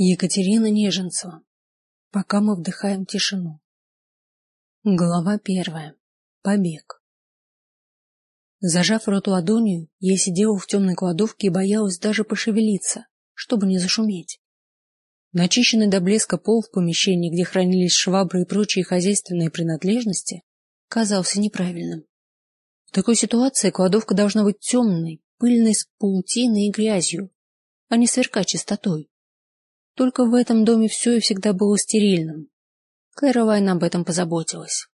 Екатерина Неженцева. Пока мы вдыхаем тишину. Глава первая. Побег. Зажав рот ладонью, я сидела в темной кладовке и боялась даже пошевелиться, чтобы не зашуметь. Начищенный до блеска пол в помещении, где хранились швабры и прочие хозяйственные принадлежности, казался неправильным. В такой ситуации кладовка должна быть темной, пыльной с паутиной и грязью, а не сверкать чистотой. Только в этом доме все и всегда было стерильным. Кэролайн об этом позаботилась.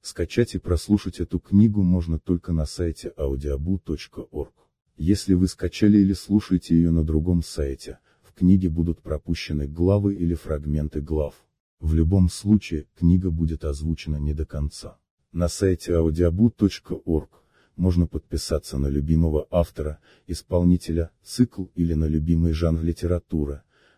Скачать и прослушать эту книгу можно только на сайте audiobu.org. Если вы скачали или слушаете ее на другом сайте, в книге будут пропущены главы или фрагменты глав. В любом случае, книга будет озвучена не до конца. На сайте audiobu.org можно подписаться на любимого автора, исполнителя, цикл или на любимый жанр литературы,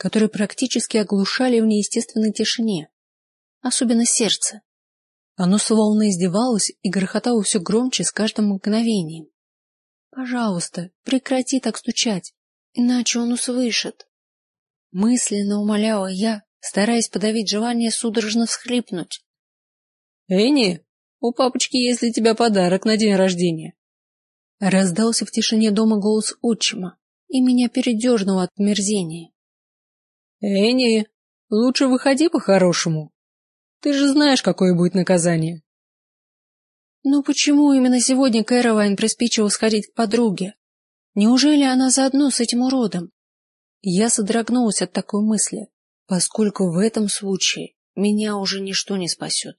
которые практически оглушали в неестественной тишине. Особенно сердце. Оно словно издевалось и грохотало все громче с каждым мгновением. Пожалуйста, прекрати так стучать, иначе он услышит. Мысленно умоляла я, стараясь подавить желание судорожно всхлипнуть. Энни, у папочки есть для тебя подарок на день рождения. Раздался в тишине дома голос отчима, и меня передернуло от мерзения. Энни, лучше выходи по-хорошему. Ты же знаешь, какое будет наказание. Но почему именно сегодня Кэролайн приспичила сходить к подруге? Неужели она заодно с этим уродом? Я содрогнулась от такой мысли, поскольку в этом случае меня уже ничто не спасет.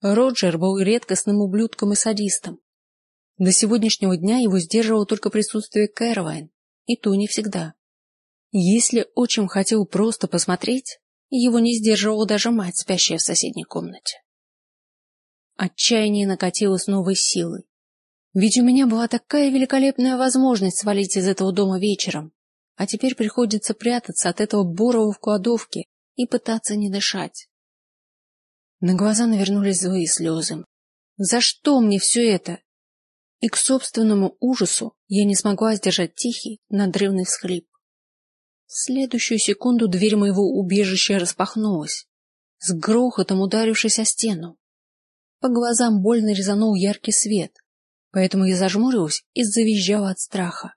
Роджер был редкостным ублюдком и садистом. До сегодняшнего дня его сдерживало только присутствие Кэролайн, и то не всегда. Если отчим хотел просто посмотреть, его не сдерживала даже мать, спящая в соседней комнате. Отчаяние накатило с новой силой. Ведь у меня была такая великолепная возможность свалить из этого дома вечером, а теперь приходится прятаться от этого Борова в кладовке и пытаться не дышать. На глаза навернулись злые слезы. За что мне все это? И к собственному ужасу я не смогла сдержать тихий, надрывный всхлип. В следующую секунду дверь моего убежища распахнулась, с грохотом ударившись о стену. По глазам больно резанул яркий свет, поэтому я зажмурилась и завизжала от страха.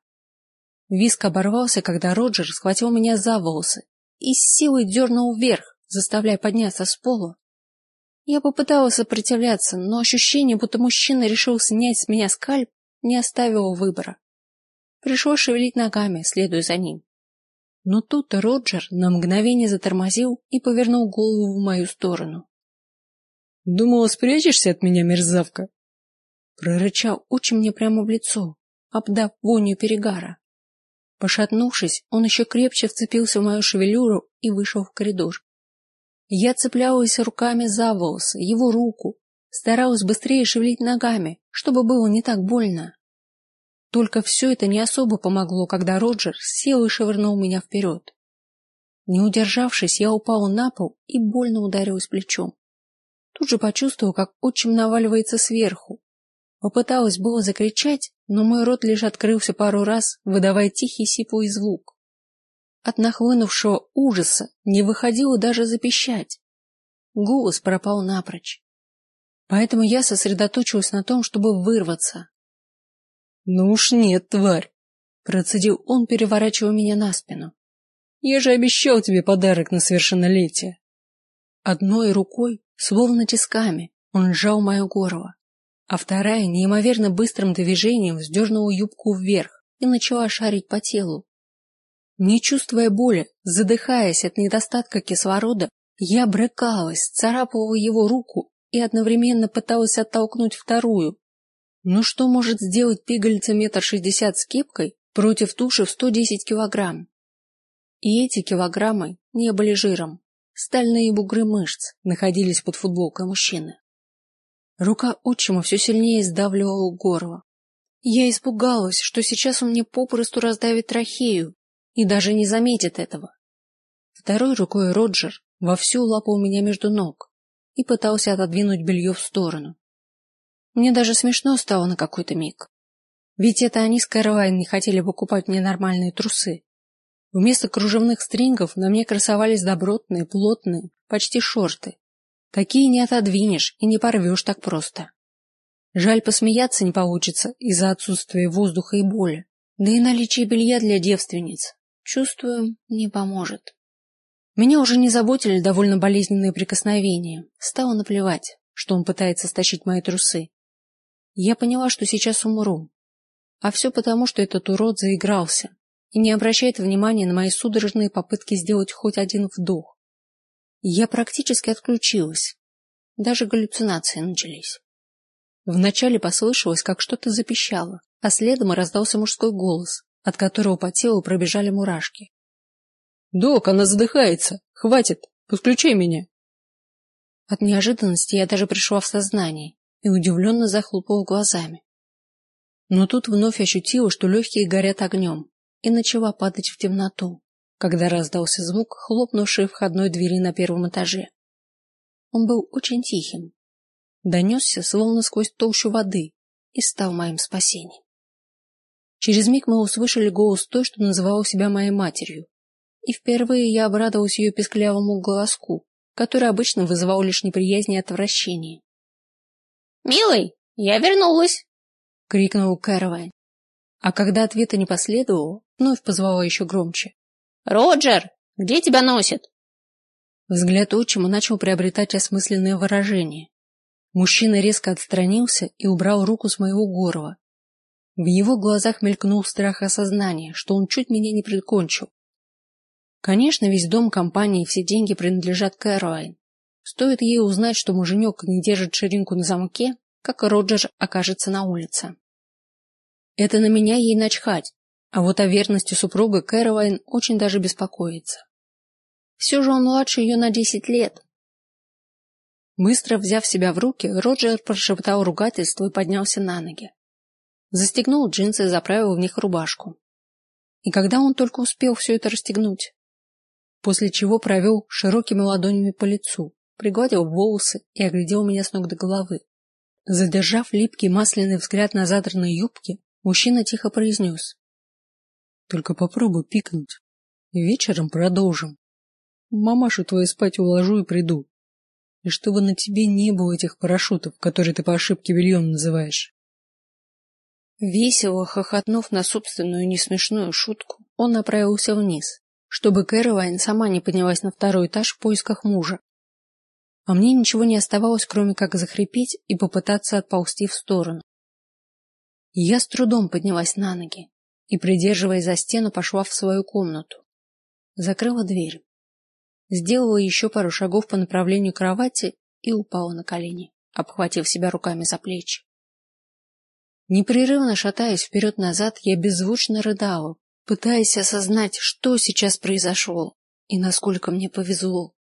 Виск оборвался, когда Роджер схватил меня за волосы и с силой дернул вверх, заставляя подняться с пола. Я попыталась сопротивляться, но ощущение, будто мужчина решил снять с меня скальп, не оставило выбора. Пришлось шевелить ногами, следуя за ним. Но тут Роджер на мгновение затормозил и повернул голову в мою сторону. Думала, спрячешься от меня, мерзавка? Прорычал очень мне прямо в лицо, обдав вонью перегара. Пошатнувшись, он еще крепче вцепился в мою шевелюру и вышел в коридор. Я цеплялась руками за волосы, его руку, старалась быстрее шевелить ногами, чтобы было не так больно. Только все это не особо помогло, когда Роджер сел и швырнул меня вперед. Не удержавшись, я упала на пол и больно ударилась плечом. Тут же почувствовала, как отчим наваливается сверху. Попыталась было закричать, но мой рот лишь открылся пару раз, выдавая тихий сиплый звук. От нахлынувшего ужаса не выходило даже запищать. Голос пропал напрочь. Поэтому я сосредоточилась на том, чтобы вырваться. Ну уж нет, тварь, процедил он, переворачивая меня на спину. Я же обещал тебе подарок на совершеннолетие. Одной рукой, словно тисками, он сжал мое горло, а вторая неимоверно быстрым движением вздернула юбку вверх и начала шарить по телу. Не чувствуя боли, задыхаясь от недостатка кислорода, я брыкалась, царапала его руку и одновременно пыталась оттолкнуть вторую, ну что может сделать пигольца метр шестьдесят с кепкой против туши в сто десять килограмм? И эти килограммы не были жиром. стальные бугры мышц находились под футболкой мужчины. Рука отчима все сильнее сдавливала горло. Я испугалась, что сейчас он мне попросту раздавит трахею и даже не заметит этого. Второй рукой Роджер вовсю лапал меня между ног и пытался отодвинуть белье в сторону. Мне даже смешно стало на какой-то миг. Ведь это они с Кэролайн не хотели покупать мне нормальные трусы. Вместо кружевных стрингов на мне красовались добротные, плотные, почти шорты. Такие не отодвинешь и не порвешь так просто. Жаль, посмеяться не получится из-за отсутствия воздуха и боли. Да и наличие белья для девственниц, чувствую, не поможет. Меня уже не заботили довольно болезненные прикосновения. Стало наплевать, что он пытается стащить мои трусы. Я поняла, что сейчас умру. А все потому, что этот урод заигрался, и не обращает внимания на мои судорожные попытки сделать хоть один вдох. Я практически отключилась. Даже галлюцинации начались. Вначале послышалось, как что-то запищало, а следом и раздался мужской голос, от которого по телу пробежали мурашки. «Док, она задыхается! Хватит! Подключай меня!» От неожиданности я даже пришла в сознание и удивленно захлопала глазами. Но тут вновь ощутила, что легкие горят огнем, и начала падать в темноту, когда раздался звук хлопнувшей входной двери на первом этаже. Он был очень тихим, донесся словно сквозь толщу воды и стал моим спасением. Через миг мы услышали голос той, что называла себя моей матерью, и впервые я обрадовалась ее песклявому голоску, который обычно вызывал лишь неприязнь и отвращение. «Милый, я вернулась!» — крикнул Кэрвайн. А когда ответа не последовало, вновь позвала еще громче. «Роджер, где тебя носит?» Взгляд отчима начал приобретать осмысленное выражение. Мужчина резко отстранился и убрал руку с моего горла. В его глазах мелькнул страх осознания, что он чуть меня не прикончил. Конечно, весь дом компании и все деньги принадлежат Кэролайн. Стоит ей узнать, что муженек не держит ширинку на замке, как Роджер окажется на улице. Это на меня ей начхать, а вот о верности супруга Кэролайн очень даже беспокоится. Все же он младше ее на десять лет. Быстро взяв себя в руки, Роджер прошептал ругательство и поднялся на ноги. Застегнул джинсы и заправил в них рубашку. И когда он только успел все это расстегнуть? После чего провел широкими ладонями по лицу, пригладил волосы и оглядел меня с ног до головы. Задержав липкий масляный взгляд на задранной юбке, Мужчина тихо произнес. Только попробуй пикнуть. Вечером продолжим. Мамашу твою спать уложу и приду. И чтобы на тебе не было этих парашютов, которые ты по ошибке бельем называешь. Весело хохотнув на собственную несмешную шутку, он направился вниз, чтобы Кэролайн сама не поднялась на второй этаж в поисках мужа. А мне ничего не оставалось, кроме как захрипеть и попытаться отползти в сторону. Я с трудом поднялась на ноги и, придерживаясь за стену, пошла в свою комнату. Закрыла дверь. Сделала еще пару шагов по направлению кровати и упала на колени, обхватив себя руками за плечи. Непрерывно шатаясь вперед-назад, я беззвучно рыдала, пытаясь осознать, что сейчас произошло и насколько мне повезло.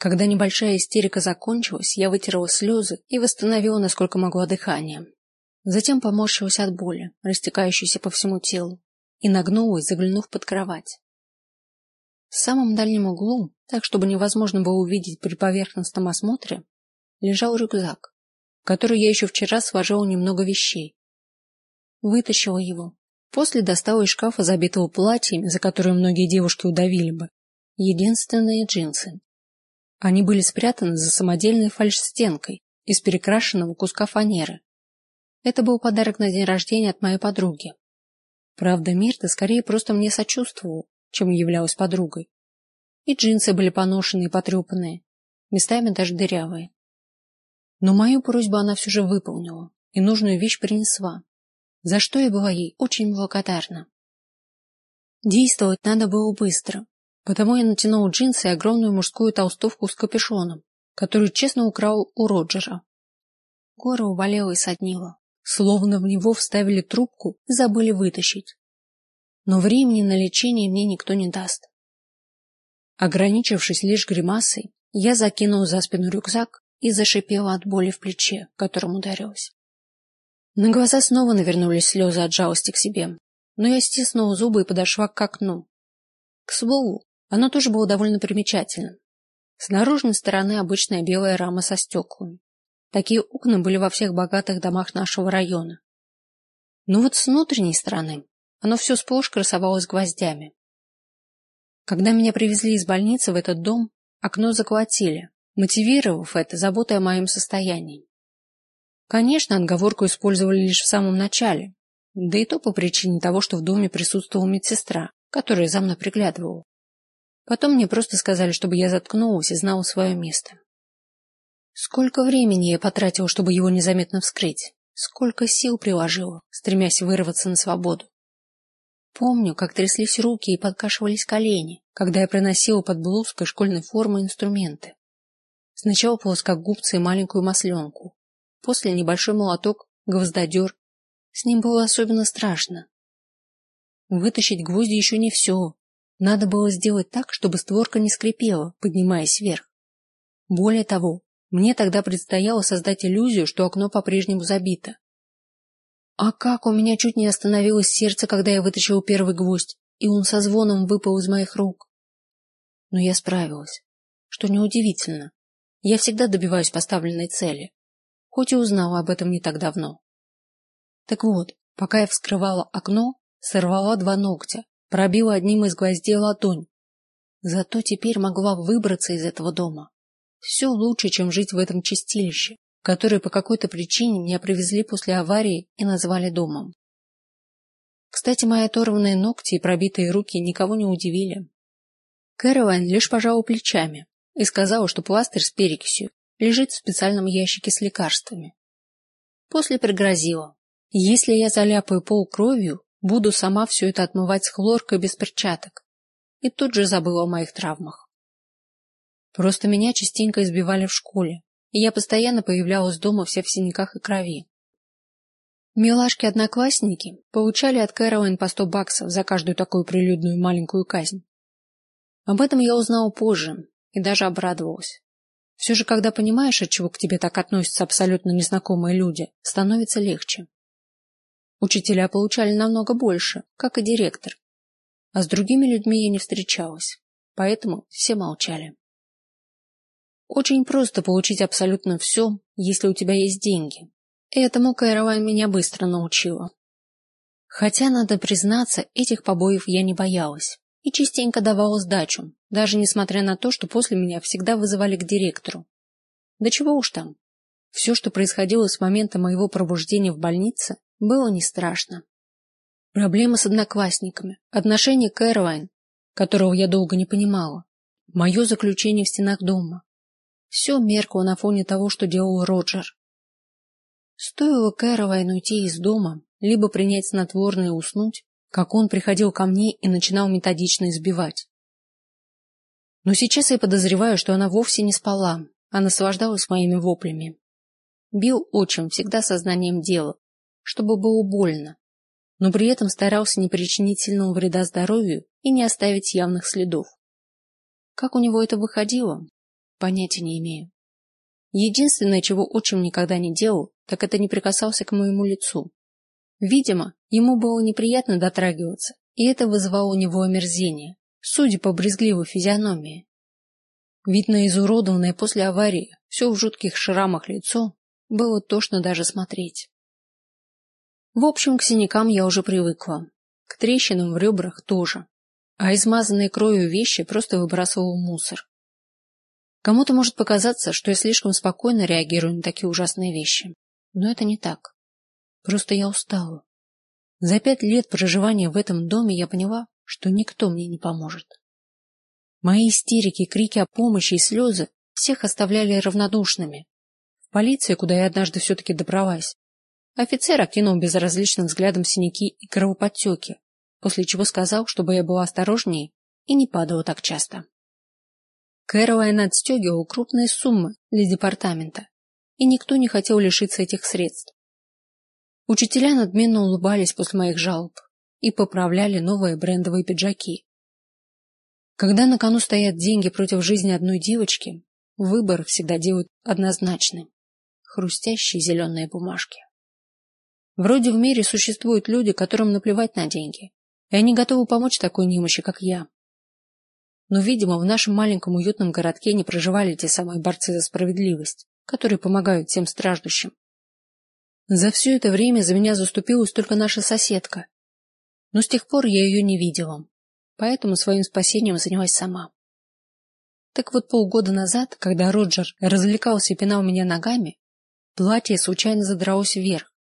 Когда небольшая истерика закончилась, я вытерла слезы и восстановила, насколько могла, дыхание. Затем поморщилась от боли, растекающейся по всему телу, и нагнулась, заглянув под кровать. В самом дальнем углу, так чтобы невозможно было увидеть при поверхностном осмотре, лежал рюкзак, который я еще вчера сложила немного вещей. Вытащила его. После достала из шкафа, забитого платьями, за которые многие девушки удавили бы, единственные джинсы. Они были спрятаны за самодельной фальшстенкой из перекрашенного куска фанеры, это был подарок на день рождения от моей подруги. Правда, Мирта скорее просто мне сочувствовала, чем являлась подругой. И джинсы были поношенные и потрепанные, местами даже дырявые. Но мою просьбу она все же выполнила и нужную вещь принесла, за что я была ей очень благодарна. Действовать надо было быстро, потому я натянула джинсы и огромную мужскую толстовку с капюшоном, которую честно украл у Роджера. Горло болело и соднило словно в него вставили трубку и забыли вытащить. Но времени на лечение мне никто не даст. Ограничившись лишь гримасой, я закинул за спину рюкзак и зашипела от боли в плече, которым ударилась. На глаза снова навернулись слезы от жалости к себе, но я стиснула зубы и подошла к окну. К слову, оно тоже было довольно примечательным. С наружной стороны обычная белая рама со стеклами. Такие окна были во всех богатых домах нашего района. Но вот с внутренней стороны оно все сплошь красовалось гвоздями. Когда меня привезли из больницы в этот дом, окно заколотили, мотивировав это заботой о моем состоянии. Конечно, отговорку использовали лишь в самом начале, да и то по причине того, что в доме присутствовала медсестра, которая за мной приглядывала. Потом мне просто сказали, чтобы я заткнулась и знала свое место. Сколько времени я потратила, чтобы его незаметно вскрыть, сколько сил приложила, стремясь вырваться на свободу. Помню, как тряслись руки и подкашивались колени, когда я приносила под блузкой школьной формы инструменты. Сначала плоскогубцы и маленькую масленку, после небольшой молоток, гвоздодер. С ним было особенно страшно. Вытащить гвозди еще не все. Надо было сделать так, чтобы створка не скрипела, поднимаясь вверх. Более того, мне тогда предстояло создать иллюзию, что окно по-прежнему забито, а как у меня чуть не остановилось сердце, когда я вытащил первый гвоздь, и он со звоном выпал из моих рук. Но я справилась. Что неудивительно. Я всегда добиваюсь поставленной цели, хоть и узнала об этом не так давно. Так вот, пока я вскрывала окно, сорвала два ногтя, пробила одним из гвоздей ладонь. Зато теперь могла выбраться из этого дома. Все лучше, чем жить в этом чистилище который по какой-то причине меня привезли после аварии и назвали домом. Кстати, мои оторванные ногти и пробитые руки никого не удивили. Кэролайн лишь пожала плечами и сказала, что пластырь с перекисью лежит в специальном ящике с лекарствами. После пригрозила: если я заляпаю пол кровью, буду сама все это отмывать с хлоркой без перчаток. И тут же забыла о моих травмах. Просто меня частенько избивали в школе, и я постоянно появлялась дома вся в синяках и крови. Милашки-одноклассники получали от Кэролайн по сто баксов за каждую такую прилюдную маленькую казнь. Об этом я узнала позже и даже обрадовалась. Все же, когда понимаешь, от чего к тебе так относятся абсолютно незнакомые люди, становится легче. Учителя получали намного больше, как и директор. А с другими людьми я не встречалась, поэтому все молчали. Очень просто получить абсолютно все, если у тебя есть деньги. Этому Кайровайн меня быстро научила. Хотя, надо признаться, этих побоев я не боялась и частенько давала сдачу, даже несмотря на то, что после меня всегда вызывали к директору. Да чего уж там. Все, что происходило с момента моего пробуждения в больнице, было не страшно. Проблемы с одноклассниками, отношение Кэролайн, которого я долго не понимала, мое заключение в стенах дома, все меркло на фоне того, что делал Роджер. Стоило Кэролайн уйти из дома, либо принять снотворное и уснуть, как он приходил ко мне и начинал методично избивать. Но сейчас я подозреваю, что она вовсе не спала, а наслаждалась моими воплями. Бил отчим всегда сознанием дела, чтобы было больно, но при этом старался не причинить сильного вреда здоровью и не оставить явных следов. Как у него это выходило, Понятия не имею. Единственное, чего отчим никогда не делал, так это не прикасался к моему лицу. Видимо, ему было неприятно дотрагиваться, и это вызывало у него омерзение, судя по брезгливой физиономии. Ведь на изуродованное после аварии, все в жутких шрамах лицо, было тошно даже смотреть. В общем, к синякам я уже привыкла, к трещинам в ребрах тоже, а измазанные кровью вещи просто выбрасывал в мусор. Кому-то может показаться, что я слишком спокойно реагирую на такие ужасные вещи, но это не так. Просто я устала. За пять лет проживания в этом доме я поняла, что никто мне не поможет. Мои истерики, крики о помощи и слезы всех оставляли равнодушными. В полиции, куда я однажды все-таки добралась, офицер окинул безразличным взглядом синяки и кровоподтеки, после чего сказал, чтобы я была осторожнее и не падала так часто. Кэролайн отстегивал крупные суммы для департамента, и никто не хотел лишиться этих средств. Учителя надменно улыбались после моих жалоб и поправляли новые брендовые пиджаки. Когда на кону стоят деньги против жизни одной девочки, выбор всегда делают однозначным. Хрустящие зеленые бумажки. Вроде в мире существуют люди, которым наплевать на деньги, и они готовы помочь такой немощи, как я. Но, видимо, в нашем маленьком уютном городке не проживали те самые борцы за справедливость, которые помогают тем страждущим. За все это время за меня заступилась только наша соседка, но с тех пор я ее не видела, поэтому своим спасением занялась сама. Так вот полгода назад, когда Роджер развлекался и пинал меня ногами, платье случайно задралось вверх.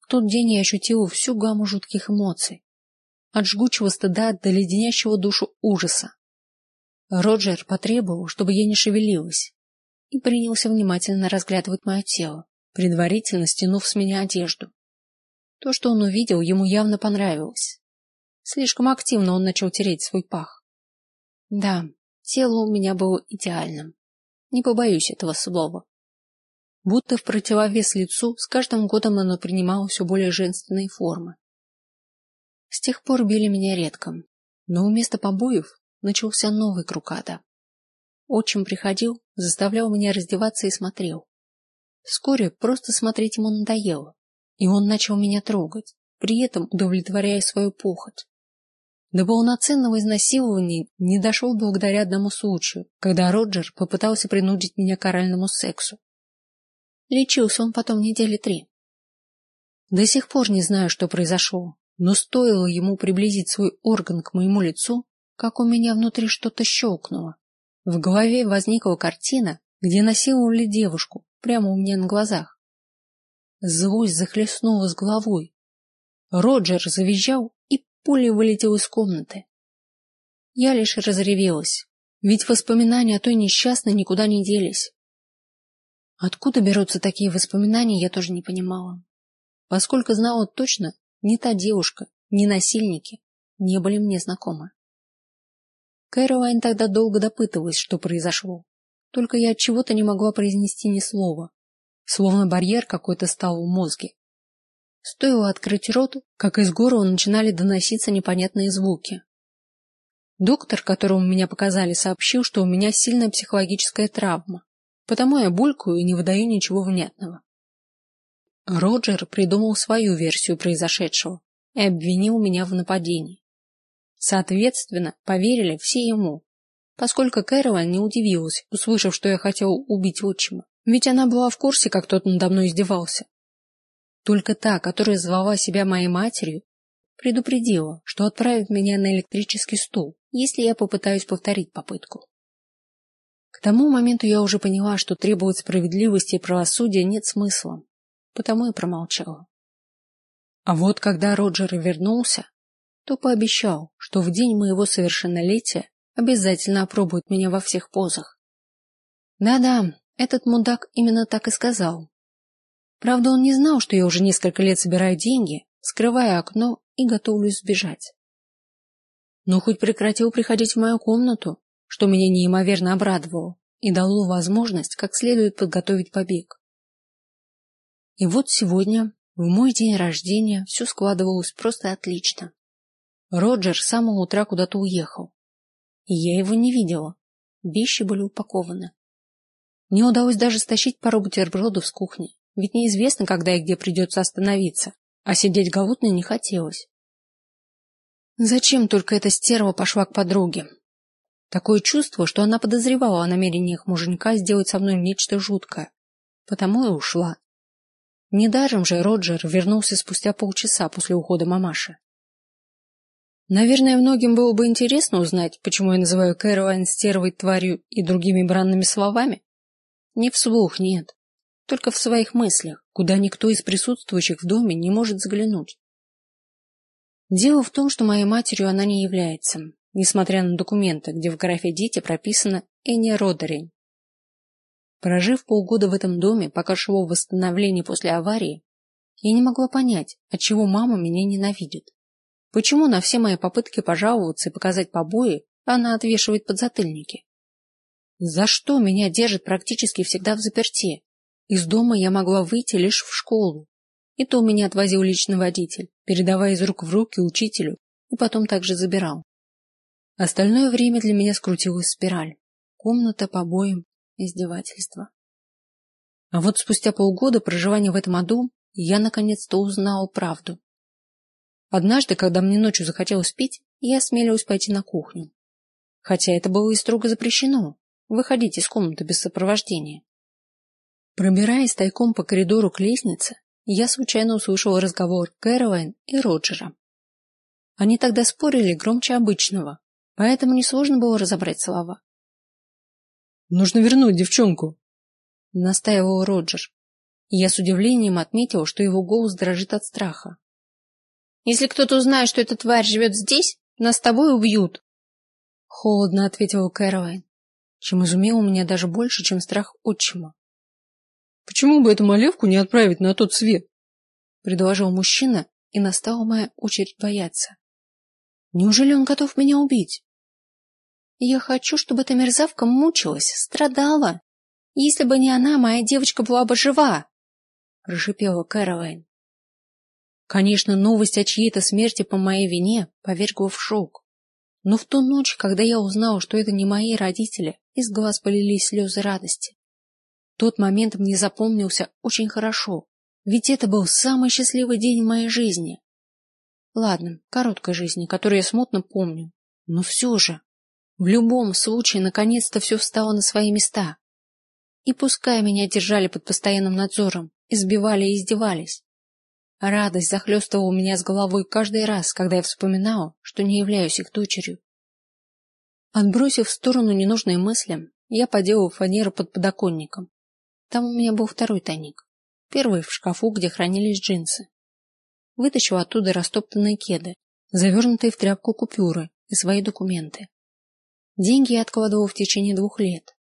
В тот день я ощутила всю гамму жутких эмоций, от жгучего стыда до леденящего душу ужаса. Роджер потребовал, чтобы я не шевелилась, и принялся внимательно разглядывать мое тело, предварительно стянув с меня одежду. То, что он увидел, ему явно понравилось. Слишком активно он начал тереть свой пах. Да, тело у меня было идеальным. Не побоюсь этого слова. Будто в противовес лицу, с каждым годом оно принимало все более женственные формы. С тех пор били меня редко, но вместо побоев начался новый круг ада. Отчим приходил, заставлял меня раздеваться и смотрел. Вскоре просто смотреть ему надоело и он начал меня трогать, при этом удовлетворяя свою похоть. До полноценного изнасилования не дошел благодаря одному случаю, когда Роджер попытался принудить меня к оральному сексу. Лечился он потом недели три. До сих пор не знаю, что произошло, но стоило ему приблизить свой орган к моему лицу, как у меня внутри что-то щелкнуло. В голове возникла картина, где насиловали девушку прямо у меня на глазах. Злость захлестнула с головой. Роджер завизжал и пулей вылетел из комнаты. Я лишь разревелась, ведь воспоминания о той несчастной никуда не делись. Откуда берутся такие воспоминания, я тоже не понимала. Поскольку знала точно, ни та девушка, ни насильники не были мне знакомы. Кэролайн тогда долго допытывалась, что произошло. Только я от чего-то не могла произнести ни слова словно барьер какой-то стал в мозге. Стоило открыть рот, как из горла начинали доноситься непонятные звуки. Доктор, которому меня показали, сообщил, что у меня сильная психологическая травма, потому я булькаю и не выдаю ничего внятного. Роджер придумал свою версию произошедшего и обвинил меня в нападении. Соответственно, поверили все ему, поскольку Кэролайн не удивилась, услышав, что я хотел убить отчима. Ведь она была в курсе, как тот надо мной издевался. Только та, которая звала себя моей матерью, предупредила, что отправит меня на электрический стул, если я попытаюсь повторить попытку. Тому моменту я уже поняла, что требовать справедливости и правосудия нет смысла, потому и промолчала. А вот когда Роджер вернулся, то пообещал, что в день моего совершеннолетия обязательно опробует меня во всех позах. Да-да, этот мудак именно так и сказал. Правда, он не знал, что я уже несколько лет собираю деньги, скрываю окно и готовлюсь сбежать. Но хоть прекратил приходить в мою комнату, что меня неимоверно обрадовало и дало возможность как следует подготовить побег. И вот сегодня, в мой день рождения, все складывалось просто отлично. Роджер с самого утра куда-то уехал, и я его не видела. Вещи были упакованы. Мне удалось даже стащить пару бутербродов с кухни, ведь неизвестно, когда и где придется остановиться, а сидеть голодной не хотелось. Зачем только эта стерва пошла к подруге? Такое чувство, что она подозревала о намерениях муженька сделать со мной нечто жуткое, потому и ушла. Недаром же Роджер вернулся спустя полчаса после ухода мамаши. Наверное, многим было бы интересно узнать, почему я называю Кэролайн стервой, тварью и другими бранными словами. Не вслух, нет. Только в своих мыслях, куда никто из присутствующих в доме не может заглянуть. Дело в том, что моей матерью она не является, несмотря на документы, где в графе «Дети» прописано Энни Родерень. Прожив полгода в этом доме, пока шло восстановление после аварии, я не могла понять, отчего мама меня ненавидит. Почему на все мои попытки пожаловаться и показать побои она отвешивает подзатыльники? За что меня держат практически всегда в заперти? Из дома я могла выйти лишь в школу. И то меня отвозил личный водитель, передавая из рук в руки учителю, и потом также забирал. Остальное время для меня скрутилась спираль. Комната, побои, издевательства. А вот спустя полгода проживания в этом аду я наконец-то узнал правду. Однажды, когда мне ночью захотелось пить, я осмелилась пойти на кухню. Хотя это было и строго запрещено — выходить из комнаты без сопровождения. Пробираясь тайком по коридору к лестнице, я случайно услышал разговор Кэролайн и Роджера. Они тогда спорили громче обычного, поэтому несложно было разобрать слова. «Нужно вернуть девчонку», — настаивал Роджер. Я с удивлением отметил, что его голос дрожит от страха. Если кто-то узнает, что эта тварь живет здесь, нас с тобой убьют. Холодно ответила Кэролайн, чем изумил меня даже больше, чем страх отчима. Почему бы эту малевку не отправить на тот свет? предложил мужчина, и настала моя очередь бояться. Неужели он готов меня убить? Я хочу, чтобы эта мерзавка мучилась, страдала. Если бы не она, моя девочка была бы жива, прошипела Кэролайн. Конечно, новость о чьей-то смерти по моей вине повергла в шок. Но в ту ночь, когда я узнал, что это не мои родители, из глаз полились слезы радости. Тот момент мне запомнился очень хорошо, ведь это был самый счастливый день в моей жизни. Ладно, короткой жизни, которую я смутно помню, но все же, в любом случае, наконец-то все встало на свои места. И пускай меня держали под постоянным надзором, избивали и издевались, Радость захлестывала меня с головой каждый раз, когда я вспоминала, что не являюсь их дочерью. Отбросив в сторону ненужные мысли, я поделала фанеру под подоконником. Там у меня был второй тайник. Первый в шкафу, где хранились джинсы. Вытащила оттуда растоптанные кеды, завернутые в тряпку купюры и свои документы. Деньги я откладывала в течение двух лет.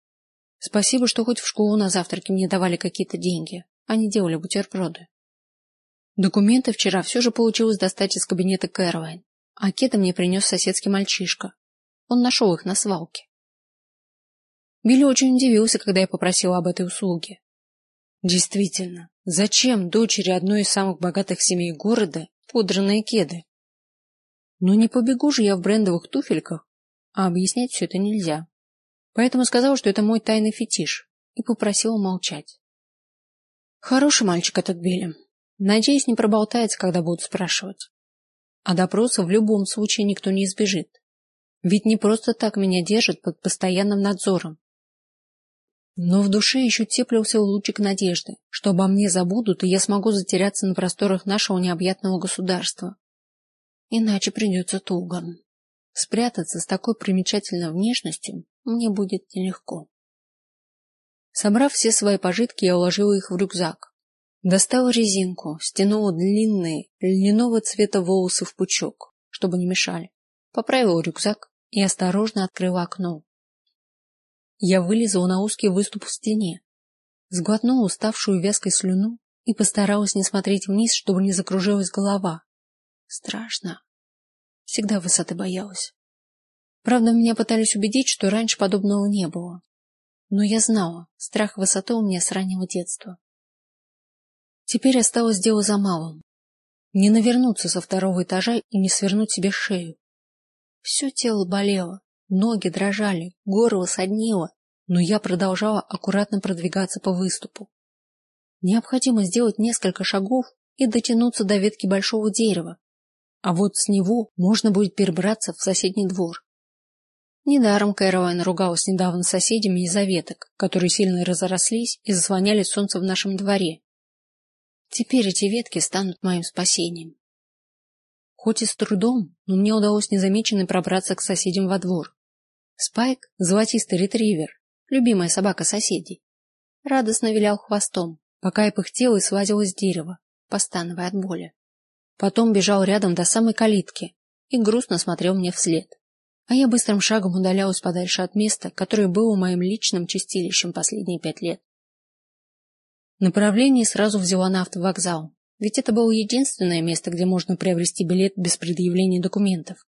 Спасибо, что хоть в школу на завтраке мне давали какие-то деньги, а не делали бутерброды. Документы вчера все же получилось достать из кабинета Кэролайн, а кеды мне принес соседский мальчишка. Он нашел их на свалке. Билли очень удивился, когда я попросила об этой услуге. Действительно, зачем дочери одной из самых богатых семей города пудранные кеды? Но не побегу же я в брендовых туфельках, а объяснять все это нельзя. Поэтому сказал, что это мой тайный фетиш, и попросил молчать. Хороший мальчик этот Билли, Надеюсь, не проболтается, когда будут спрашивать. А допроса в любом случае никто не избежит. Ведь не просто так меня держат под постоянным надзором. Но в душе еще теплился лучик надежды, что обо мне забудут, и я смогу затеряться на просторах нашего необъятного государства. Иначе придется туго. Спрятаться с такой примечательной внешностью мне будет нелегко. Собрав все свои пожитки, я уложила их в рюкзак, Достала резинку, стянула длинные, льняного цвета волосы в пучок, чтобы не мешали. Поправила рюкзак и осторожно открыла окно. Я вылезла на узкий выступ в стене, сглотнула уставшую вязкой слюну и постаралась не смотреть вниз, чтобы не закружилась голова. Страшно. Всегда высоты боялась. Правда, меня пытались убедить, что раньше подобного не было. Но я знала, страх высоты у меня с раннего детства. Теперь осталось дело за малым. Не навернуться со второго этажа и не свернуть себе шею. Все тело болело, ноги дрожали, горло соднило, но я продолжала аккуратно продвигаться по выступу. Необходимо сделать несколько шагов и дотянуться до ветки большого дерева, а вот с него можно будет перебраться в соседний двор. Недаром Кэролайн ругалась недавно с соседями из-за веток, которые сильно разрослись и заслоняли солнце в нашем дворе. Теперь эти ветки станут моим спасением. Хоть и с трудом, но мне удалось незамеченно пробраться к соседям во двор. Спайк, золотистый ретривер, любимая собака соседей, радостно вилял хвостом, пока я пыхтела и слазила с дерева, постановая от боли. Потом бежал рядом до самой калитки и грустно смотрел мне вслед. А я быстрым шагом удалялась подальше от места, которое было моим личным чистилищем последние пять лет. Направление сразу взяла на автовокзал, ведь это было единственное место, где можно приобрести билет без предъявления документов.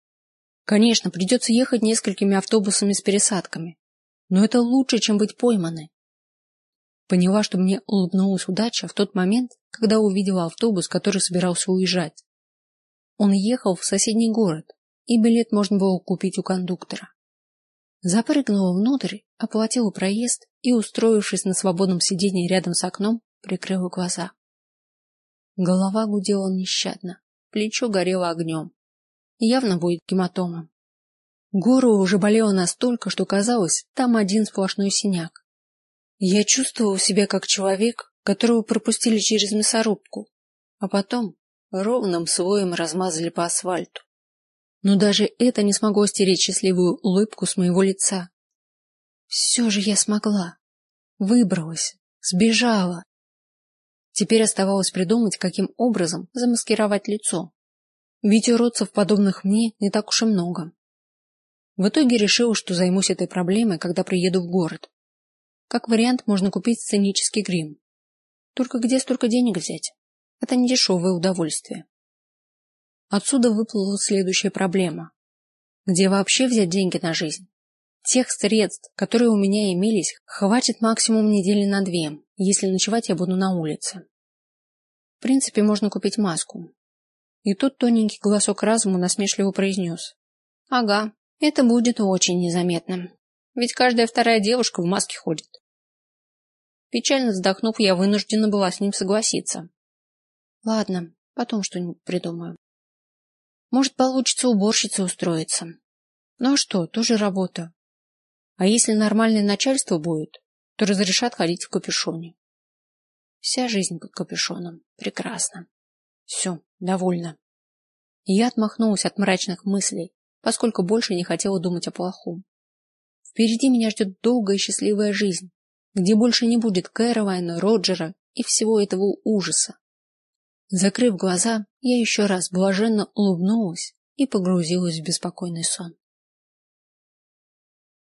Конечно, придется ехать несколькими автобусами с пересадками, но это лучше, чем быть пойманной. Поняла, что мне улыбнулась удача в тот момент, когда увидела автобус, который собирался уезжать. Он ехал в соседний город, и билет можно было купить у кондуктора. Запрыгнула внутрь, оплатила проезд и, устроившись на свободном сиденье рядом с окном, прикрыла глаза. Голова гудела нещадно, плечо горело огнем. Явно будет гематома. Горло уже болело настолько, что казалось, там один сплошной синяк. Я чувствовал себя как человек, которого пропустили через мясорубку, а потом ровным слоем размазали по асфальту. Но даже это не смогло стереть счастливую улыбку с моего лица. Все же я смогла. Выбралась, сбежала. Теперь оставалось придумать, каким образом замаскировать лицо. Ведь уродцев, подобных мне, не так уж и много. В итоге решила, что займусь этой проблемой, когда приеду в город. Как вариант, можно купить сценический грим. Только где столько денег взять? Это не дешевое удовольствие. Отсюда выплыла следующая проблема. Где вообще взять деньги на жизнь? Тех средств, которые у меня имелись, хватит максимум недели на две, если ночевать я буду на улице. В принципе, можно купить маску. И тут тоненький голосок разума насмешливо произнес. Ага, это будет очень незаметно. Ведь каждая вторая девушка в маске ходит. Печально вздохнув, я вынуждена была с ним согласиться. Ладно, потом что-нибудь придумаю. Может, получится уборщицей устроиться. Ну а что, тоже работа. А если нормальное начальство будет, то разрешат ходить в капюшоне. Вся жизнь под капюшоном. Прекрасно. Все, довольна. я отмахнулась от мрачных мыслей, поскольку больше не хотела думать о плохом. Впереди меня ждет долгая и счастливая жизнь, где больше не будет Кэролайна, Роджера и всего этого ужаса. Закрыв глаза, я еще раз блаженно улыбнулась и погрузилась в беспокойный сон.